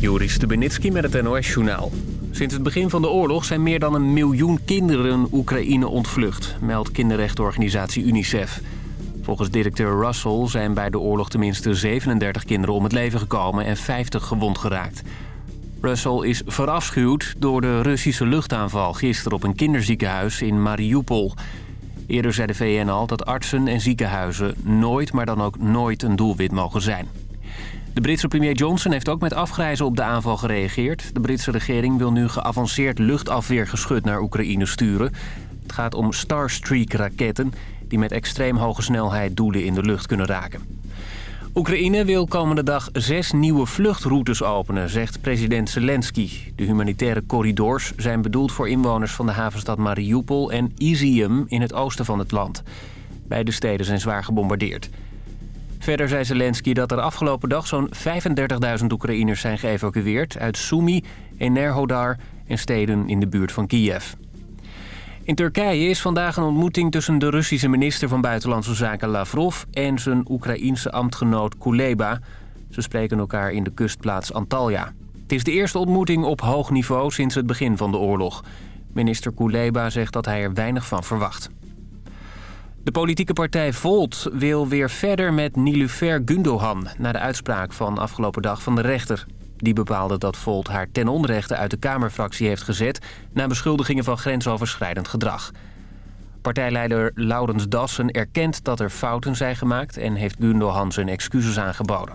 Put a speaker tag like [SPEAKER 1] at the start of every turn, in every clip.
[SPEAKER 1] Joris Stubenitski met het NOS-journaal. Sinds het begin van de oorlog zijn meer dan een miljoen kinderen Oekraïne ontvlucht... meldt kinderrechtenorganisatie UNICEF. Volgens directeur Russell zijn bij de oorlog tenminste 37 kinderen om het leven gekomen... en 50 gewond geraakt. Russell is verafschuwd door de Russische luchtaanval gisteren op een kinderziekenhuis in Mariupol. Eerder zei de VN al dat artsen en ziekenhuizen nooit, maar dan ook nooit een doelwit mogen zijn. De Britse premier Johnson heeft ook met afgrijzen op de aanval gereageerd. De Britse regering wil nu geavanceerd luchtafweergeschut naar Oekraïne sturen. Het gaat om Starstreak-raketten die met extreem hoge snelheid doelen in de lucht kunnen raken. Oekraïne wil komende dag zes nieuwe vluchtroutes openen, zegt president Zelensky. De humanitaire corridors zijn bedoeld voor inwoners van de havenstad Mariupol en Izium in het oosten van het land. Beide steden zijn zwaar gebombardeerd. Verder zei Zelensky dat er afgelopen dag zo'n 35.000 Oekraïners zijn geëvacueerd... uit Sumy, Enerhodar en steden in de buurt van Kiev. In Turkije is vandaag een ontmoeting tussen de Russische minister van Buitenlandse Zaken Lavrov... en zijn Oekraïense ambtgenoot Kuleba. Ze spreken elkaar in de kustplaats Antalya. Het is de eerste ontmoeting op hoog niveau sinds het begin van de oorlog. Minister Kuleba zegt dat hij er weinig van verwacht. De politieke partij Volt wil weer verder met Nilufer Gundogan... na de uitspraak van afgelopen dag van de rechter. Die bepaalde dat Volt haar ten onrechte uit de Kamerfractie heeft gezet... na beschuldigingen van grensoverschrijdend gedrag. Partijleider Laurens Dassen erkent dat er fouten zijn gemaakt... en heeft Gundogan zijn excuses aangeboden.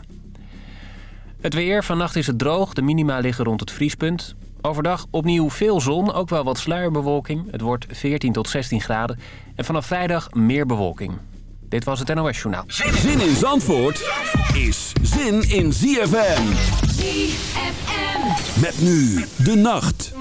[SPEAKER 1] Het weer, vannacht is het droog, de minima liggen rond het vriespunt. Overdag opnieuw veel zon, ook wel wat sluierbewolking. Het wordt 14 tot 16 graden. En vanaf vrijdag meer bewolking. Dit was het NOS Journaal.
[SPEAKER 2] Zin in Zandvoort is zin in ZFM.
[SPEAKER 3] ZFM.
[SPEAKER 2] Met nu de nacht.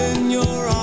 [SPEAKER 4] In your eyes,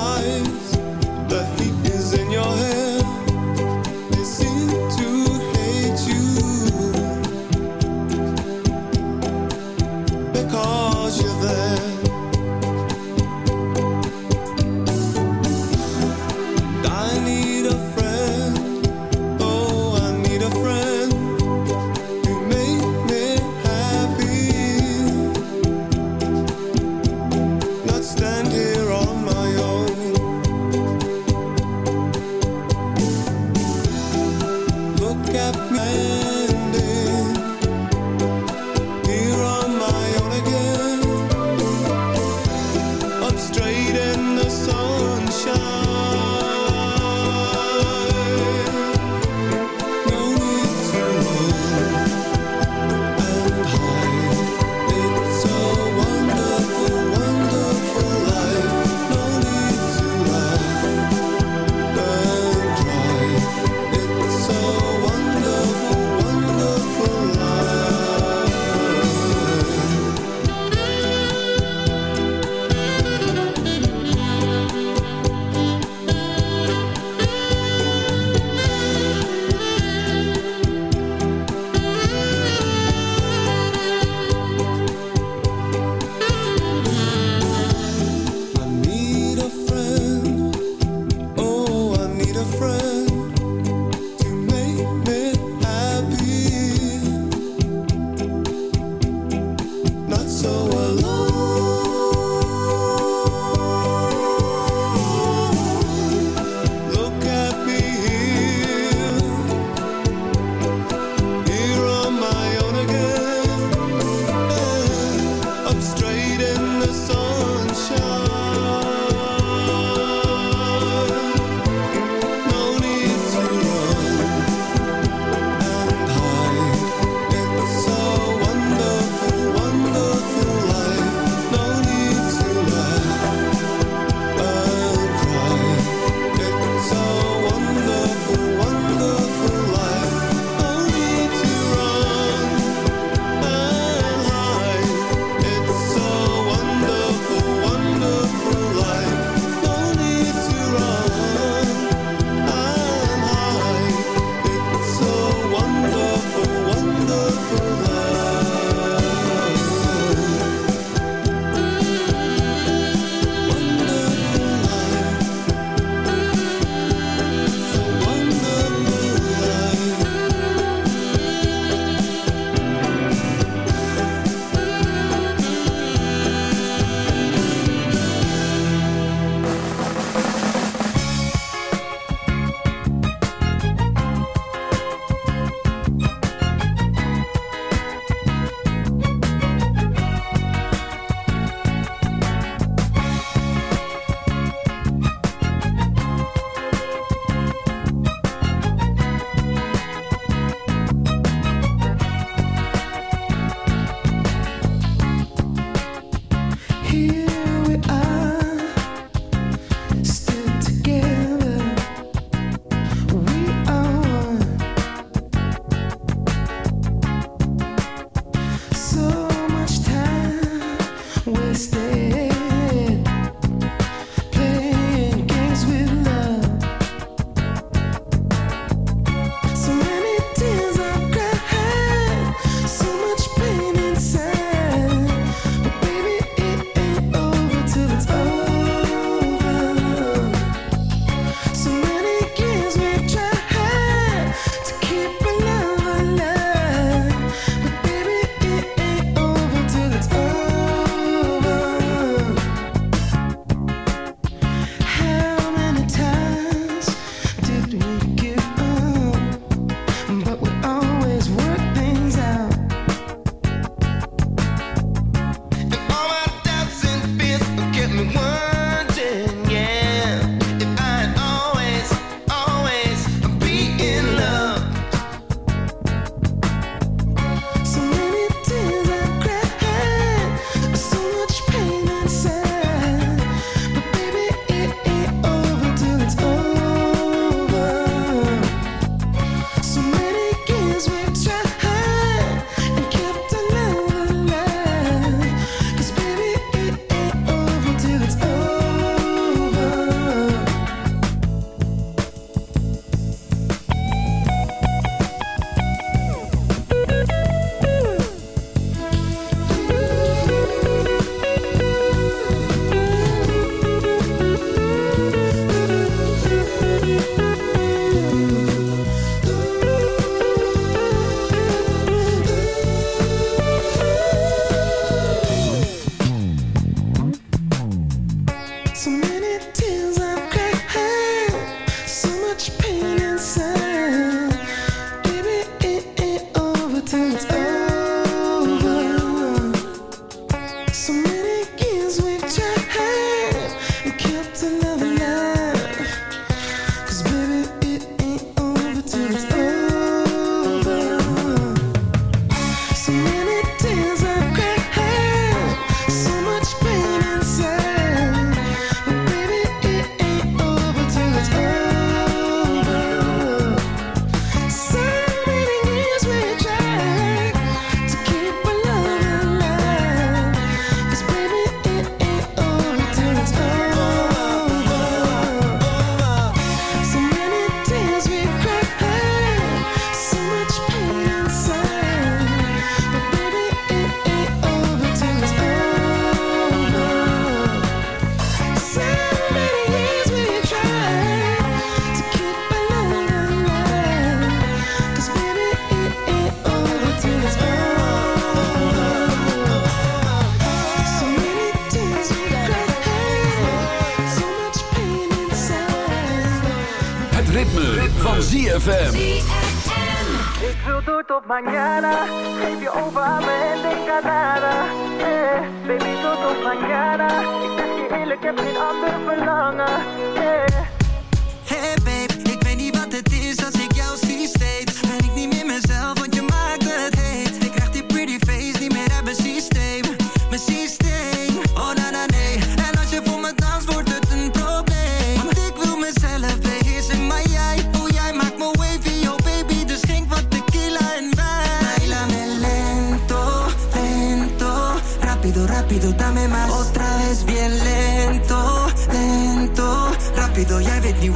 [SPEAKER 5] Rapido, jij weet niet.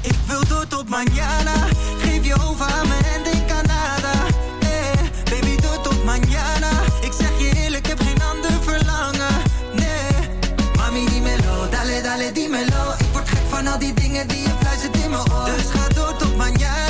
[SPEAKER 5] Ik wil door tot mañana. Geef je over aan me en denk aan nada. Eh, baby, door tot mañana. Ik zeg je eerlijk, heb geen ander verlangen. Nee, mami, dímelo, dale, dale, dímelo. Ik word gek van al die dingen die je fluistert in mijn oor. Dus ga door tot mañana.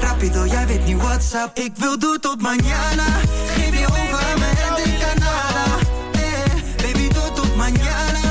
[SPEAKER 5] Rápido, jij weet niet what's up. Ik wil door tot mañana. Geef je over aan me en denk aan nada. Eh, baby, door tot mañana.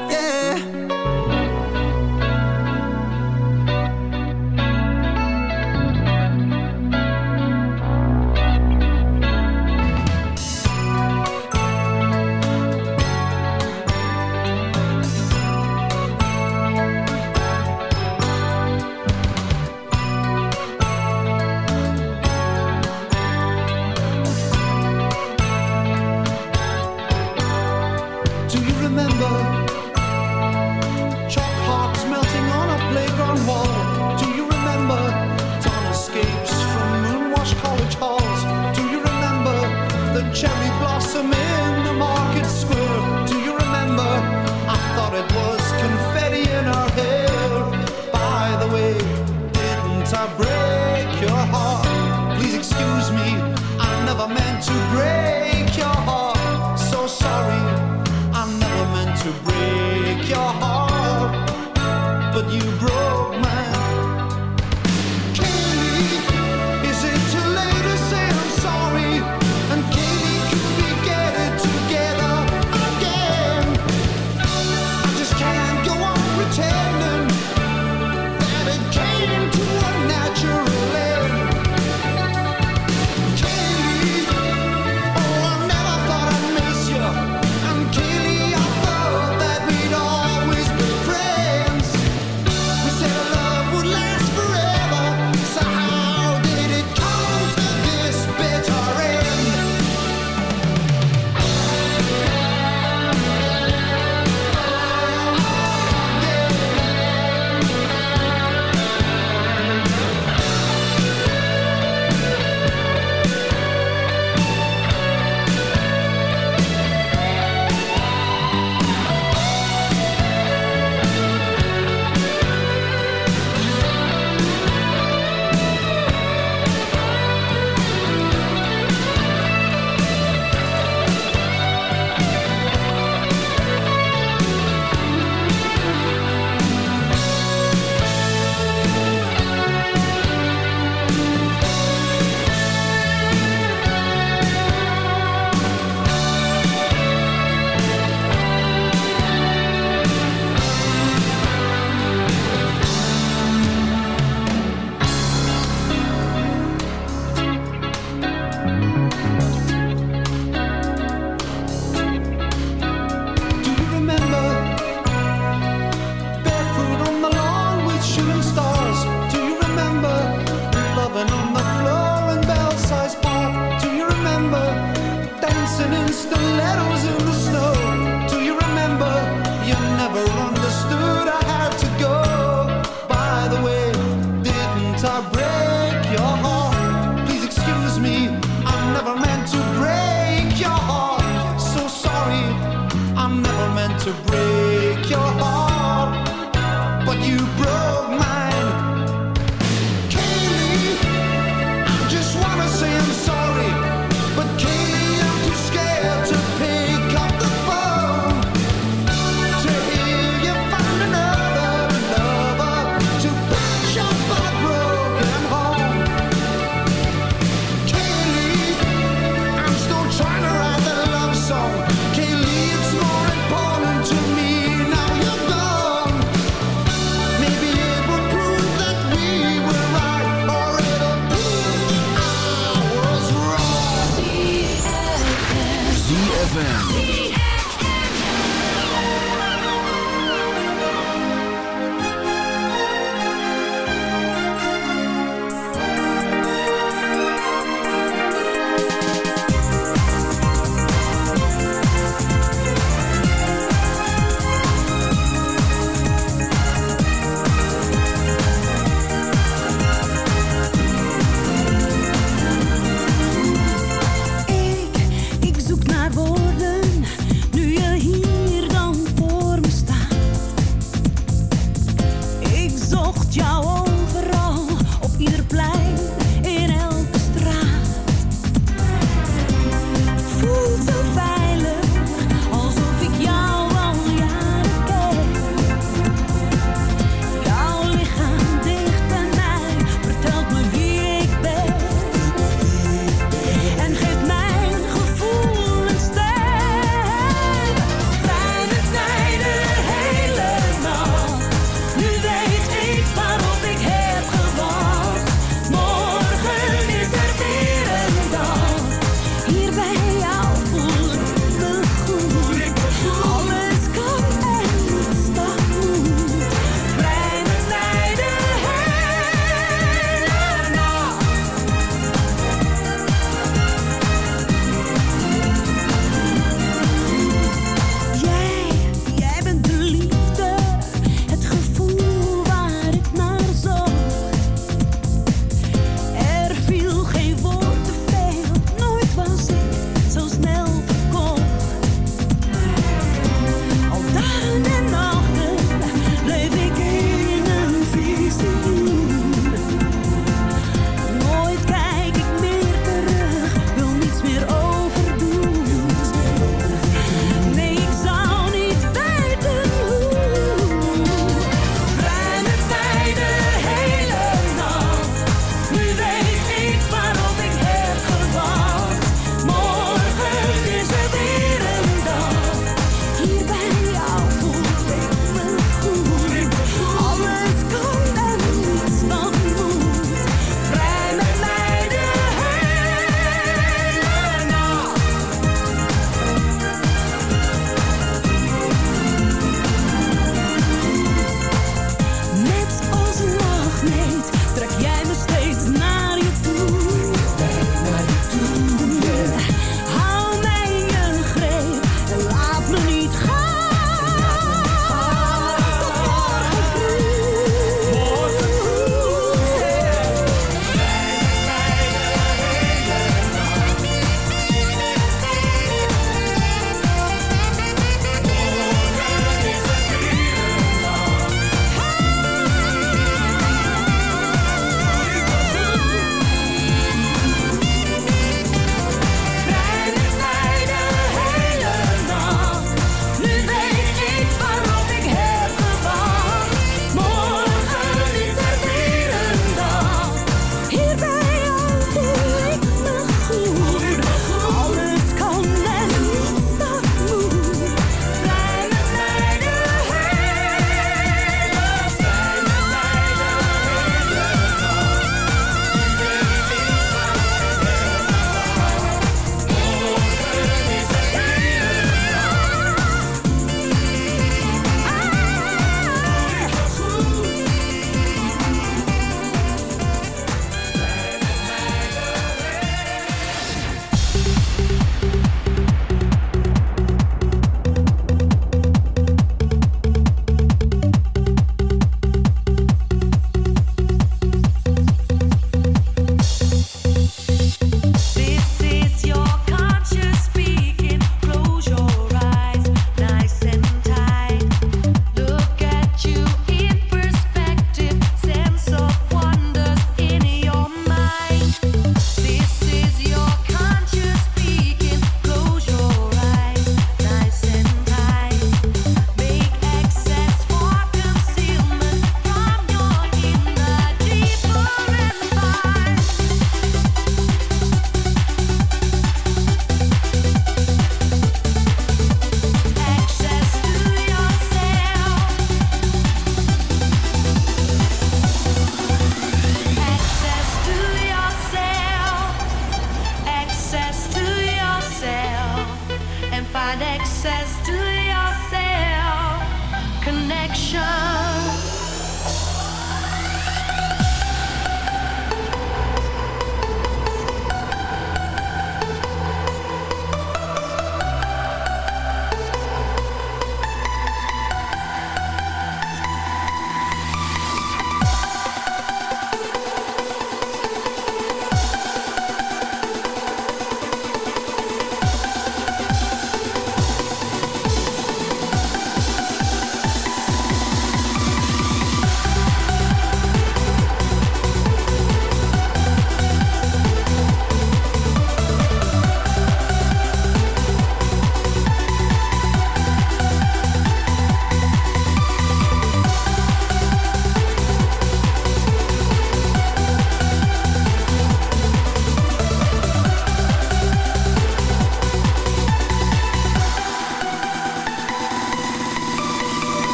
[SPEAKER 6] ZFM.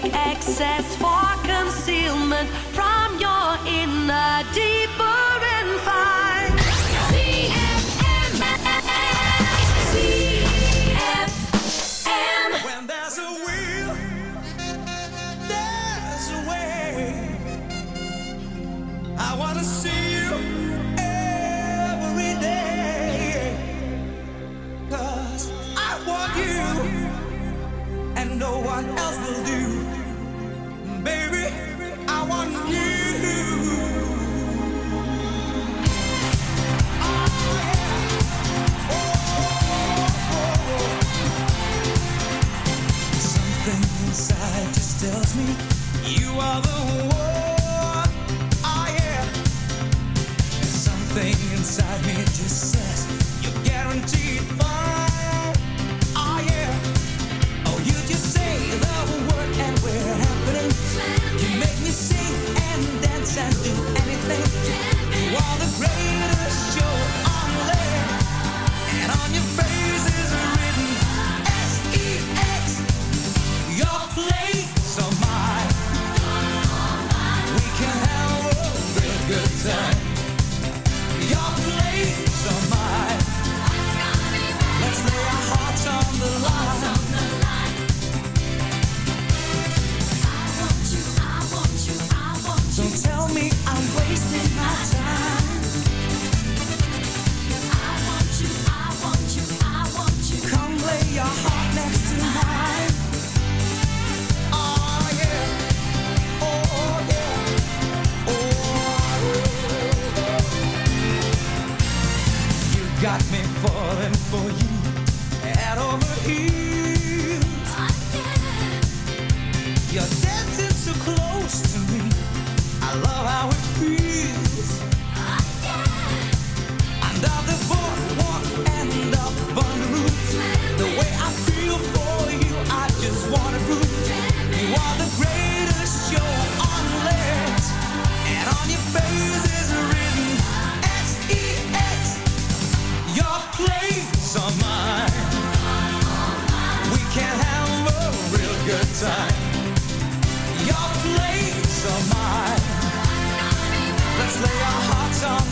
[SPEAKER 6] take excess for concealment from your inner deeper.
[SPEAKER 7] are the one. got me falling for you head over heels. Oh. You're dancing so close to me. I love how it feels. Oh, yeah. Under the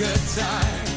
[SPEAKER 7] good time.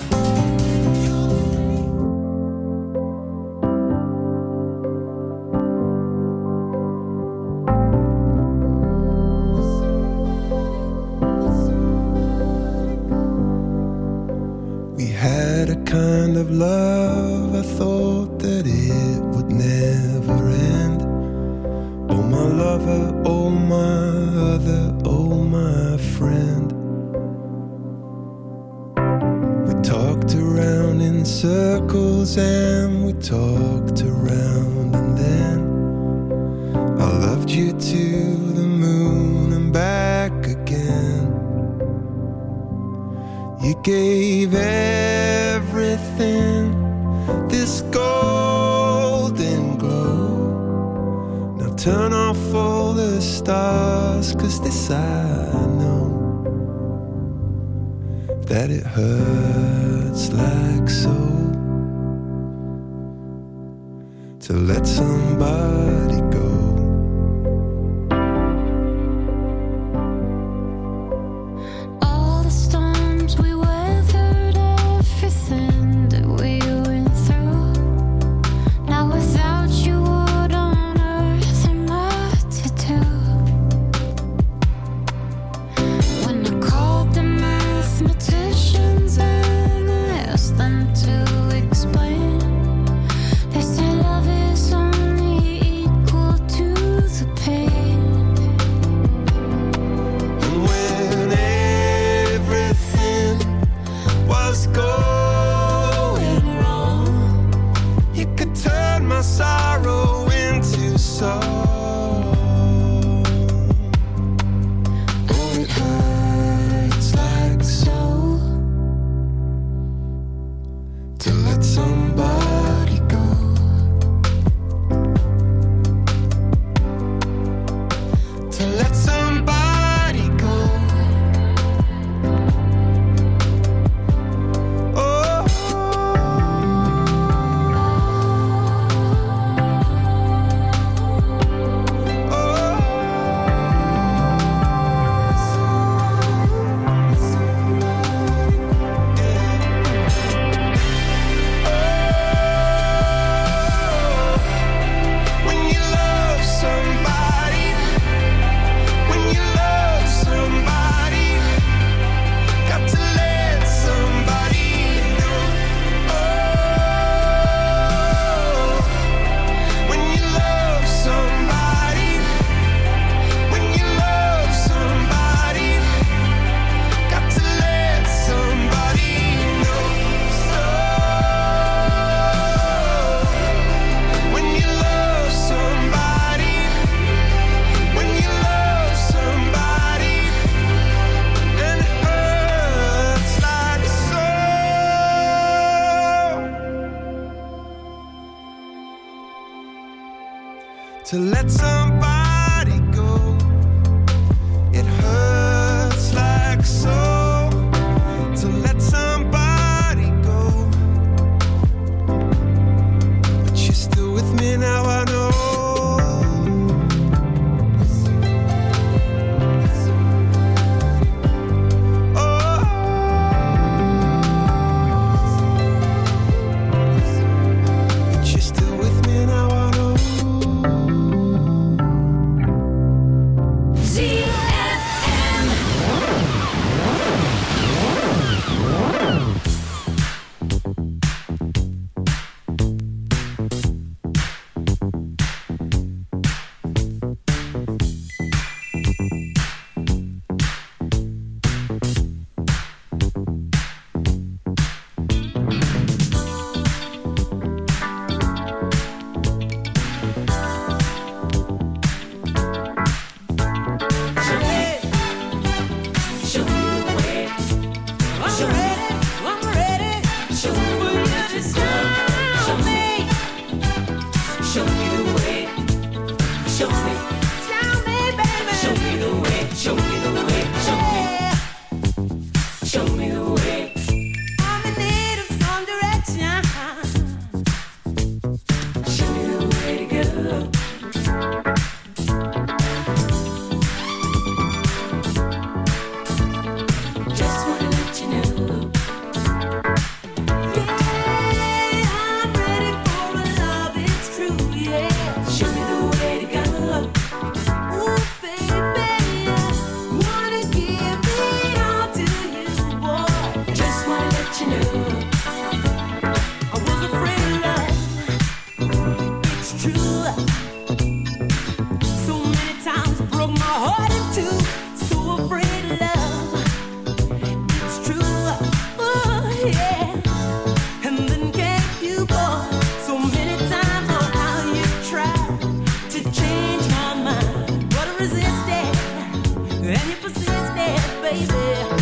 [SPEAKER 8] so
[SPEAKER 9] baby.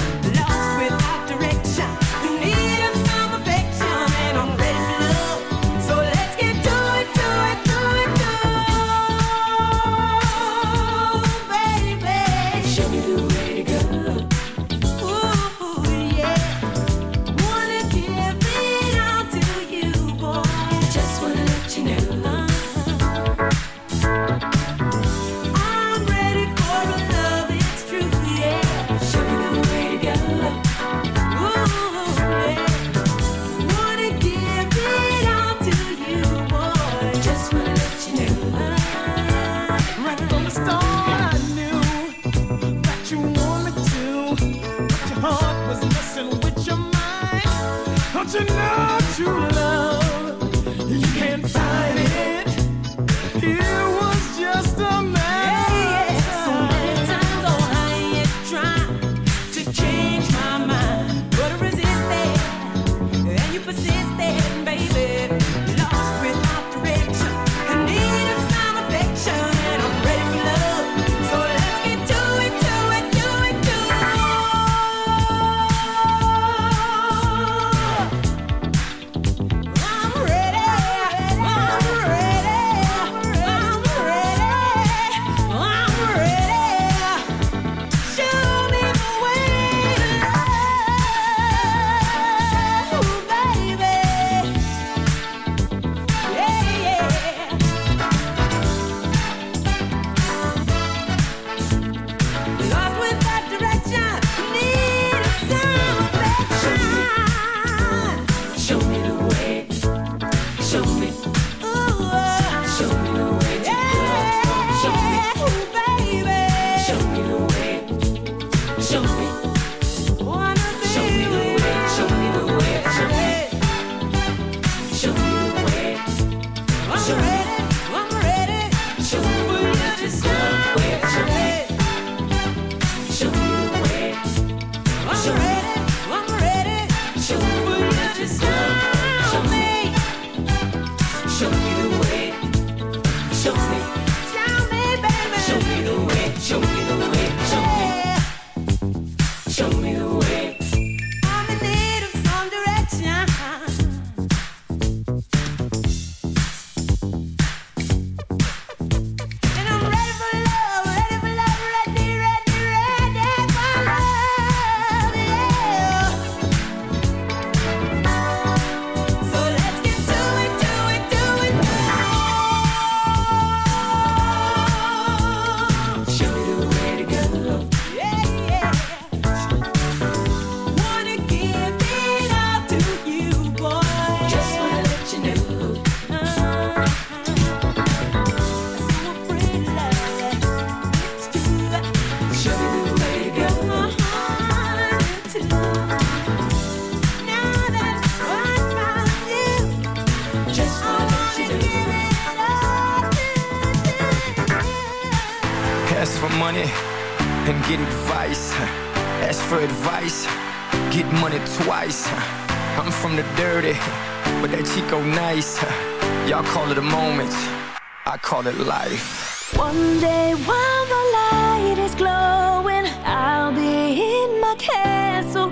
[SPEAKER 10] Call it life.
[SPEAKER 11] One day while the light is glowing, I'll be in my castle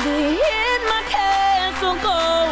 [SPEAKER 11] I'll be in my castle golden.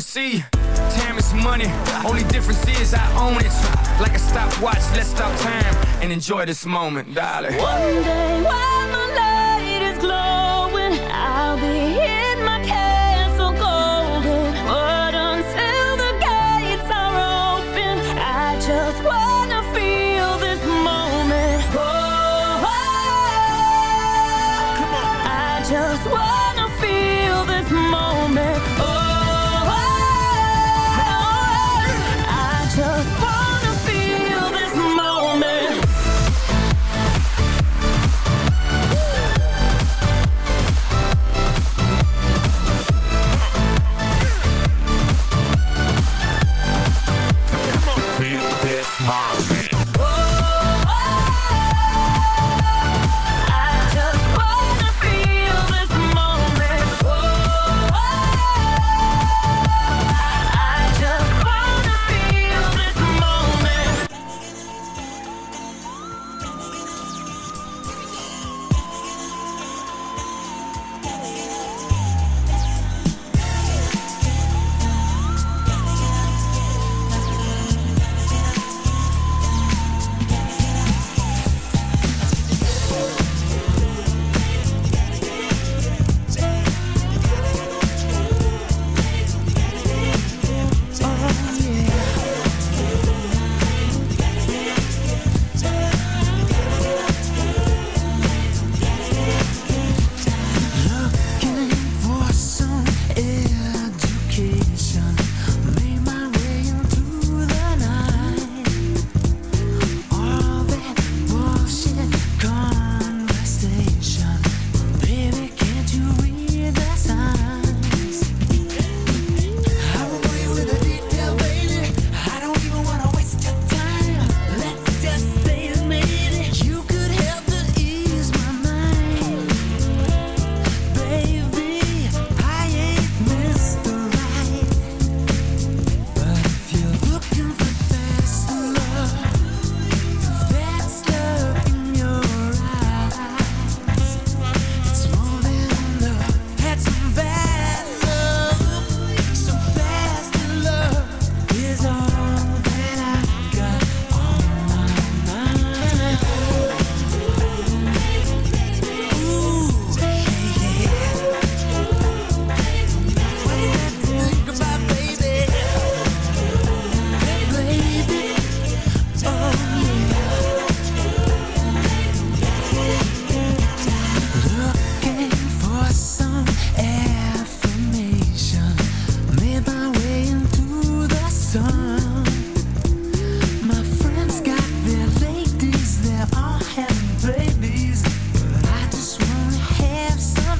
[SPEAKER 10] See. Time is money, only difference is I own it. Like a stopwatch, let's stop time and enjoy this moment, darling.
[SPEAKER 11] One day while the light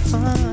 [SPEAKER 12] fun.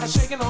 [SPEAKER 12] lot shaking on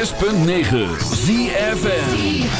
[SPEAKER 7] 106.9 ZFN